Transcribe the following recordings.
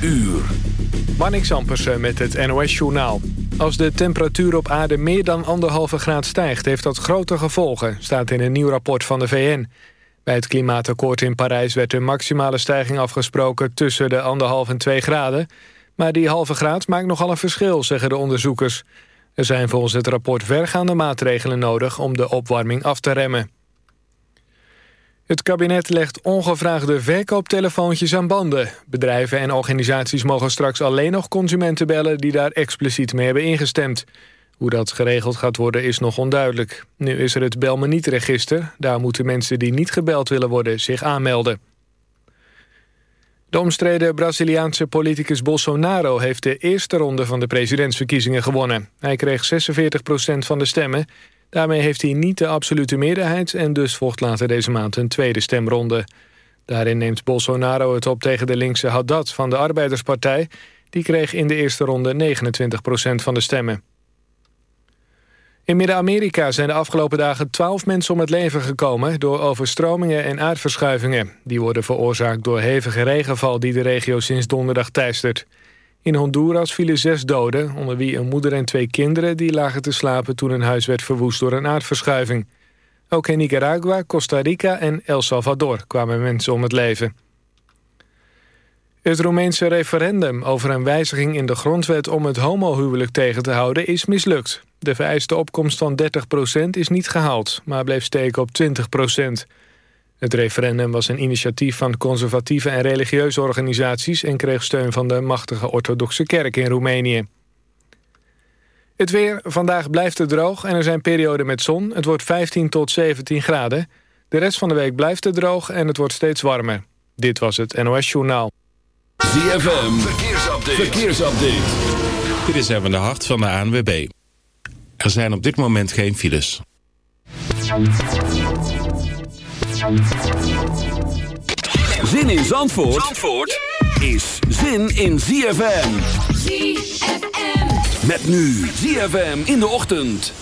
uur. Zampersen met het NOS-journaal. Als de temperatuur op aarde meer dan anderhalve graad stijgt... heeft dat grote gevolgen, staat in een nieuw rapport van de VN. Bij het klimaatakkoord in Parijs werd een maximale stijging afgesproken... tussen de anderhalf en twee graden. Maar die halve graad maakt nogal een verschil, zeggen de onderzoekers. Er zijn volgens het rapport vergaande maatregelen nodig... om de opwarming af te remmen. Het kabinet legt ongevraagde verkooptelefoontjes aan banden. Bedrijven en organisaties mogen straks alleen nog consumenten bellen... die daar expliciet mee hebben ingestemd. Hoe dat geregeld gaat worden is nog onduidelijk. Nu is er het Bel me niet-register. Daar moeten mensen die niet gebeld willen worden zich aanmelden. De omstreden Braziliaanse politicus Bolsonaro... heeft de eerste ronde van de presidentsverkiezingen gewonnen. Hij kreeg 46% van de stemmen... Daarmee heeft hij niet de absolute meerderheid... en dus volgt later deze maand een tweede stemronde. Daarin neemt Bolsonaro het op tegen de linkse Haddad van de Arbeiderspartij. Die kreeg in de eerste ronde 29% van de stemmen. In Midden-Amerika zijn de afgelopen dagen twaalf mensen om het leven gekomen... door overstromingen en aardverschuivingen. Die worden veroorzaakt door hevige regenval die de regio sinds donderdag teistert. In Honduras vielen zes doden, onder wie een moeder en twee kinderen... die lagen te slapen toen een huis werd verwoest door een aardverschuiving. Ook in Nicaragua, Costa Rica en El Salvador kwamen mensen om het leven. Het Roemeense referendum over een wijziging in de grondwet... om het homohuwelijk tegen te houden is mislukt. De vereiste opkomst van 30% is niet gehaald, maar bleef steken op 20 het referendum was een initiatief van conservatieve en religieuze organisaties... en kreeg steun van de machtige orthodoxe kerk in Roemenië. Het weer. Vandaag blijft het droog en er zijn perioden met zon. Het wordt 15 tot 17 graden. De rest van de week blijft het droog en het wordt steeds warmer. Dit was het NOS Journaal. ZFM. Verkeersupdate. Verkeersupdate. Dit is even de hart van de ANWB. Er zijn op dit moment geen files. Zin in Zandvoort, Zandvoort is zin in ZFM. ZFM. Met nu ZFM in de ochtend.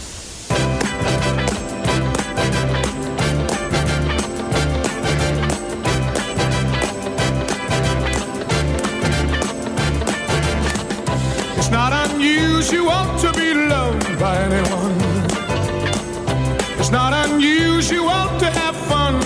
It's not unusual to be loved by anyone.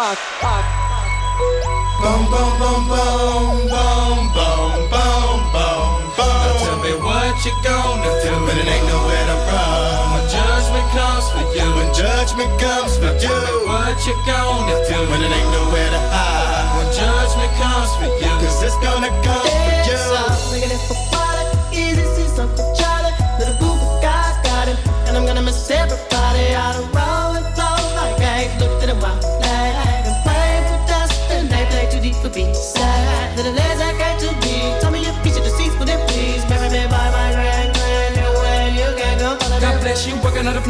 What the fuck? fuck. Boom, boom, boom, boom, boom, boom, boom, boom, boom. Now tell me what you gonna do, but it ain't nowhere to run. When judgment comes for you. And judgment comes with you. tell me What you gonna do when it ain't nowhere to hide? When judgment comes for you, cause it's gonna come for you. Looking for water, easy, see something Charlie. Little boo guy's got him, and I'm gonna miss everybody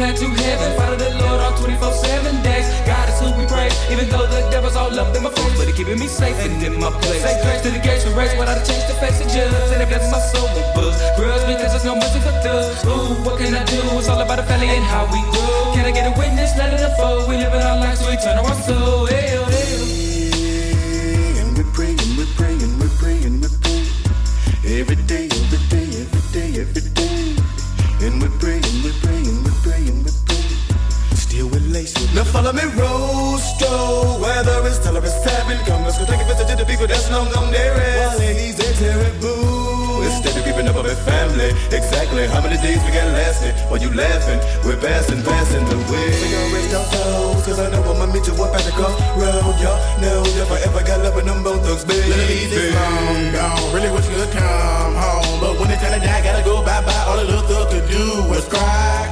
to heaven. Follow the 24 7 days. God is who we praise, even though the devil's all up in my face, but he keeping me safe and in my place. Say grace to the gates we race, without a change to face the judge. And it bless my soul with buzz. Grudge because there's no mercy for thugs. Ooh, what can I do? It's all about the family and how we grow. Can I get a witness? Let it unfold. We live in our lives, so we turn our soul. Hey, follow me, Rosto. Oh, whether it's tell or it's seven, come let's go take a visit to the people that's known there is. While ladies, they terrible. Instead of keeping up with family, exactly how many days we got lasting? While you laughing, we're passing, passing the way. We gon' rest our souls, cause I know I'ma meet you up at the crossroad. Y'all know if I ever got love with them both thugs, baby. Ladies, long gone, really wish you could come home. But when it's time to die, gotta go bye-bye. All the little thug could do was cry,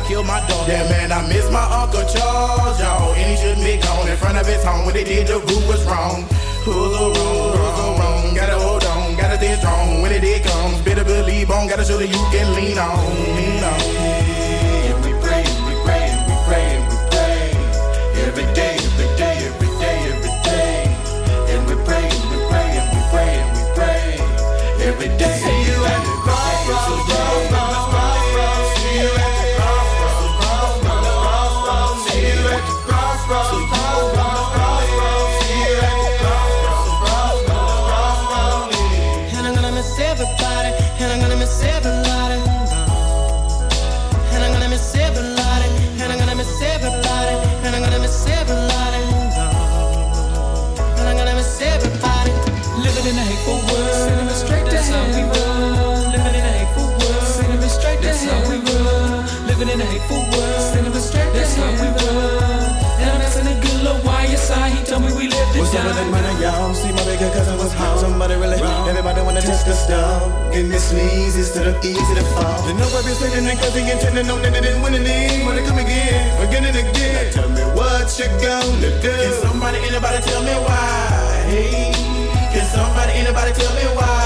they kill my dog? Yeah, man, I miss my Uncle Charles, y'all. And he shouldn't be gone in front of his home. When they did, the rule was wrong. Who's the Everybody wanna test the stuff. Give me sleaze instead of easy to fall. You know I've been sitting and cutting and tending, no they didn't win any. Wanna come again, again and again. Now tell me what you gonna do. Can somebody, anybody tell me why? Hey, can somebody, anybody tell me why?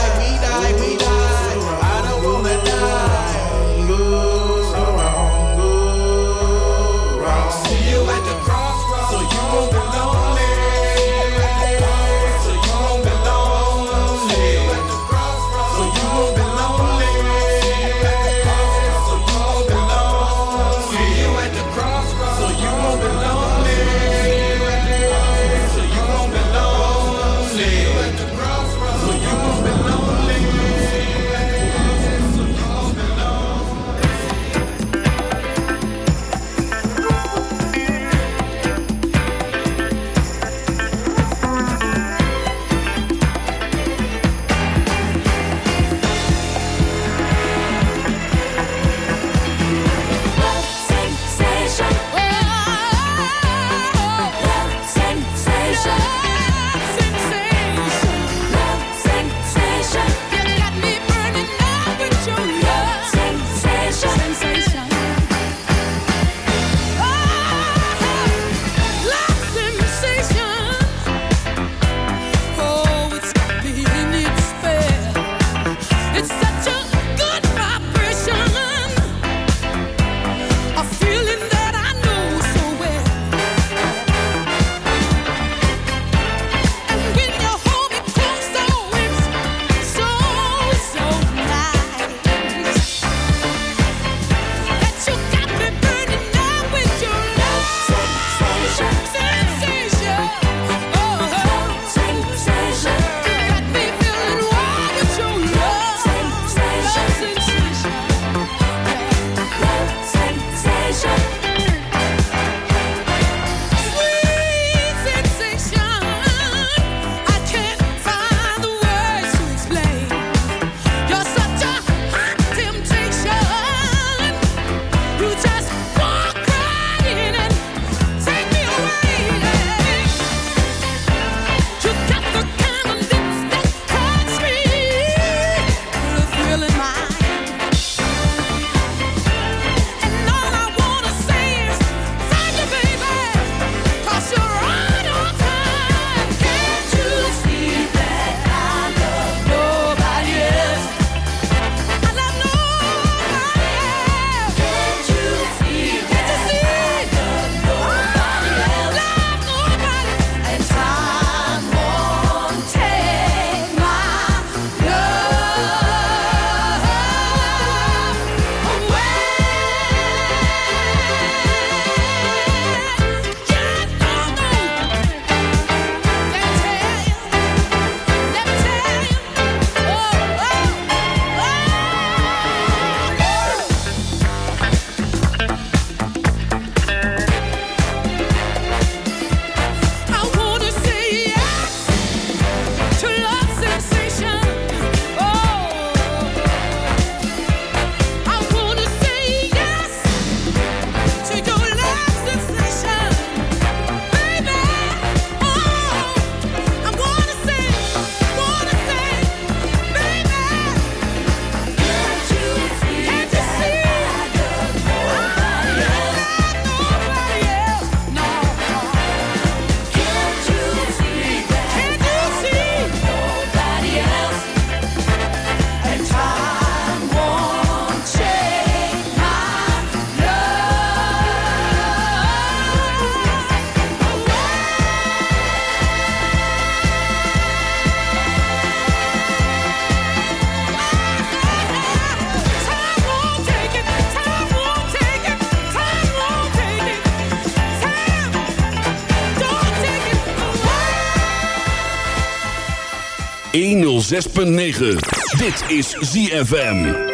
6.9. Dit is ZFM.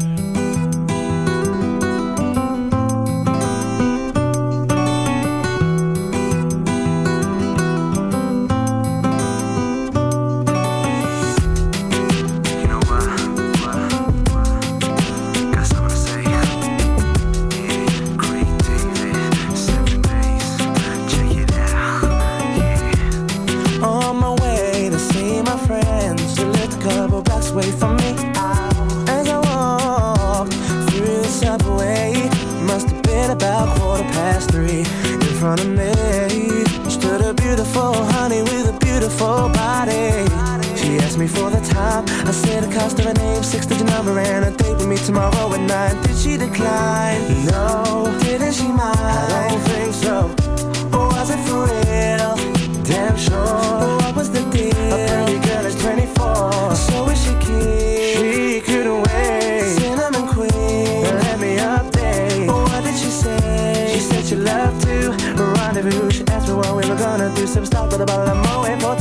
Asked me for the time. I said the cost of her name, six digit number, and a date with me tomorrow at nine. Did she decline? No. Didn't she mind? I don't think so. Or was it for real? Damn sure. But What was the deal? A pretty girl is 24. So is she keen? She couldn't wait. Cinnamon queen. Let me update. What did she say? She said she loved to rendezvous. She asked me what we were gonna do. Some stop with a bottle of Moet for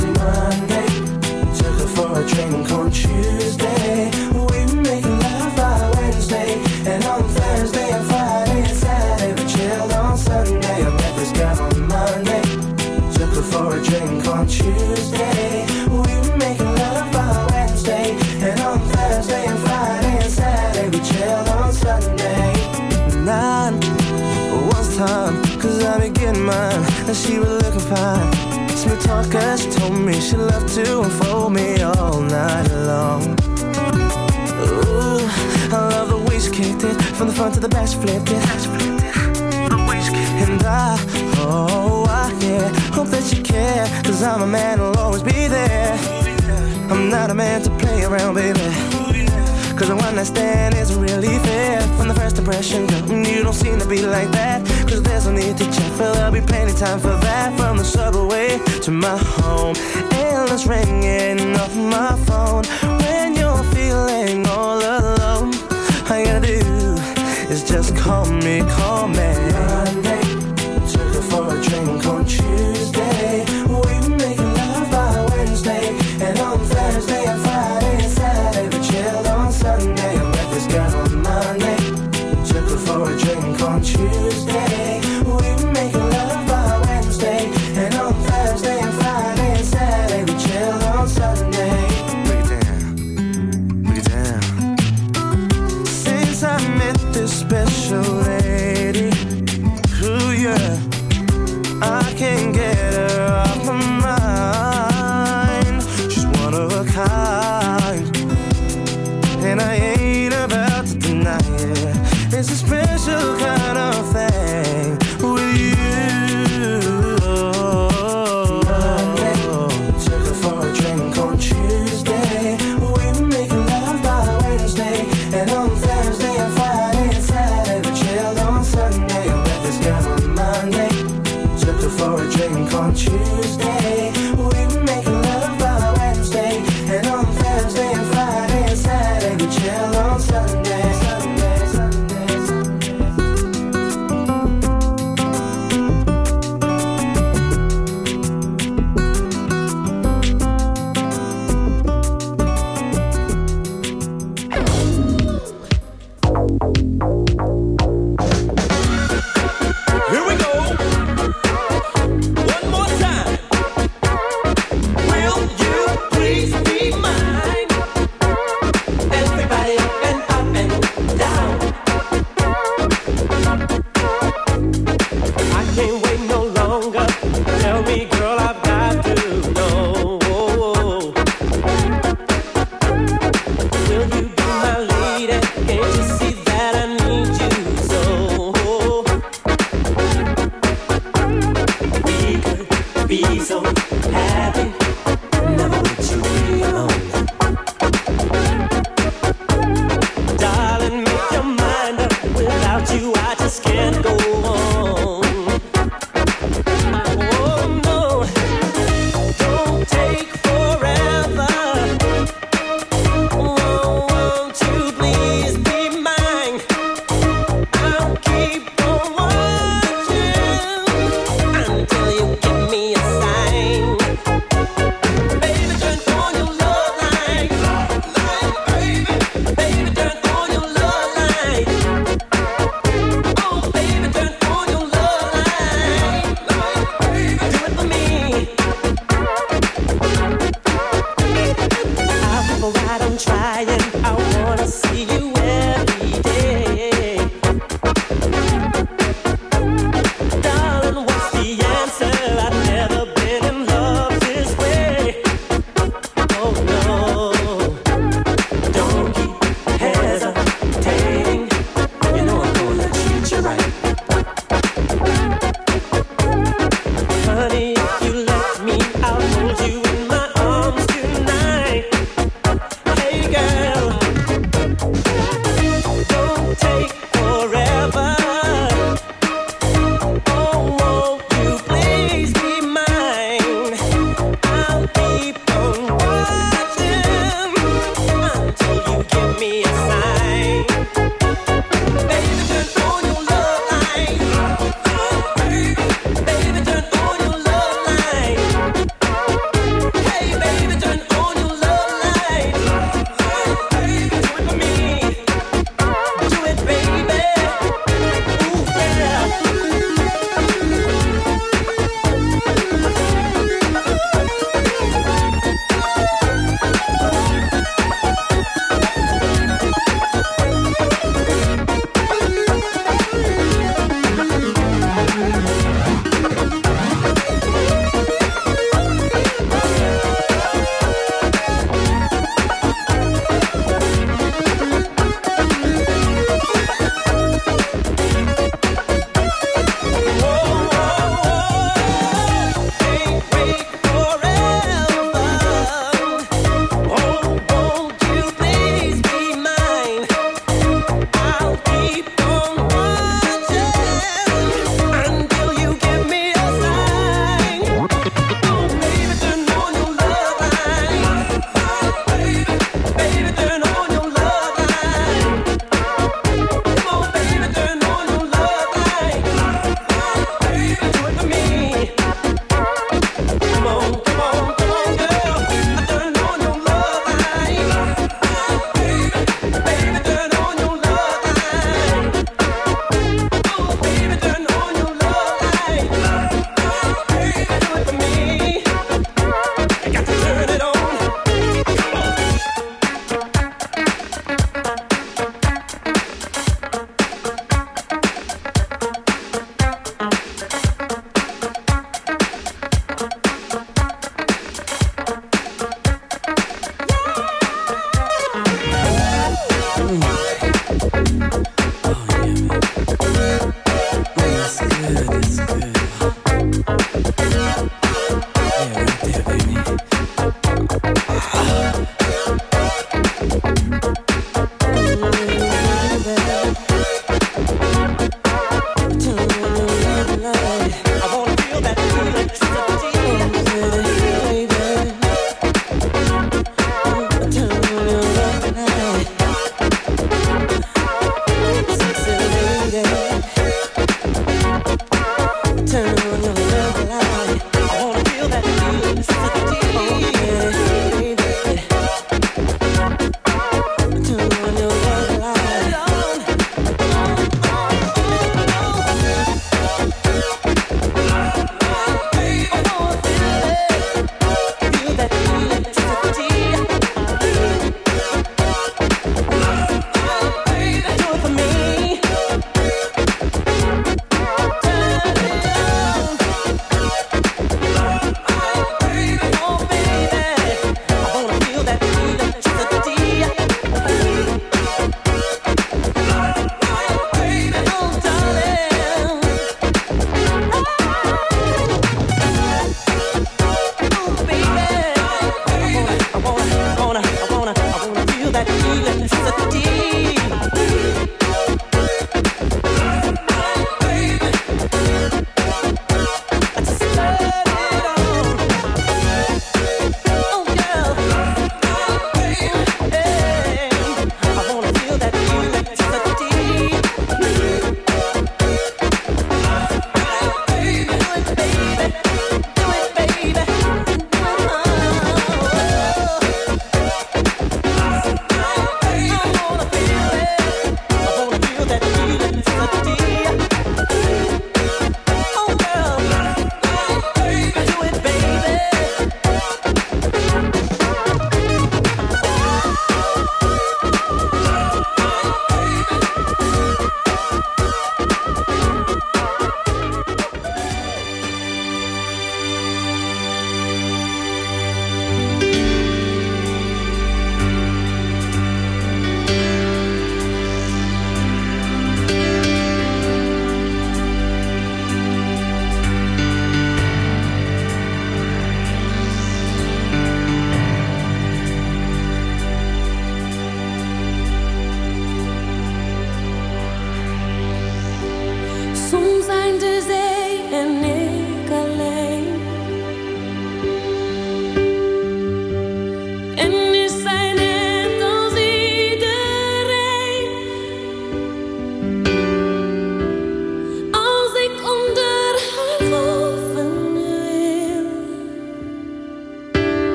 drink on Tuesday. We making love by Wednesday. And on Thursday and Friday and Saturday we chilled on Sunday. I met this girl on Monday. Took her for a drink on Tuesday. We making love by Wednesday. And on Thursday and Friday and Saturday we chilled on Sunday. Nine was time, cause I be getting mine. And she was looking fine. Talker, she told me she loved to unfold me all night long. Ooh, I love the way she kicked it. From the front to the back, she flipped it. And I, oh, I, yeah, hope that you care. Cause I'm a man who'll always be there. I'm not a man to play around, baby. Cause the one I stand isn't really fair. From the first impression, girl, you don't seem to be like that. Cause there's no need to check, for there'll be plenty time for that. From the subway to my home, endless ringing off my phone. When you're feeling all alone, all you gotta do is just call me, call me. Monday, took her for a drink on Tuesday.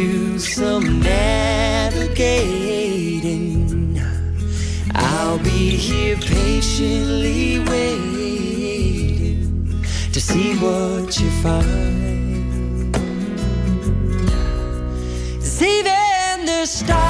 do some navigating, I'll be here patiently waiting to see what you find. even the stars,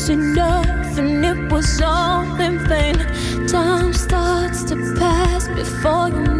Was enough, and it was all in vain. Time starts to pass before you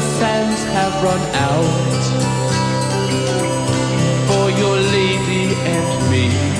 the sands have run out for your lady and me.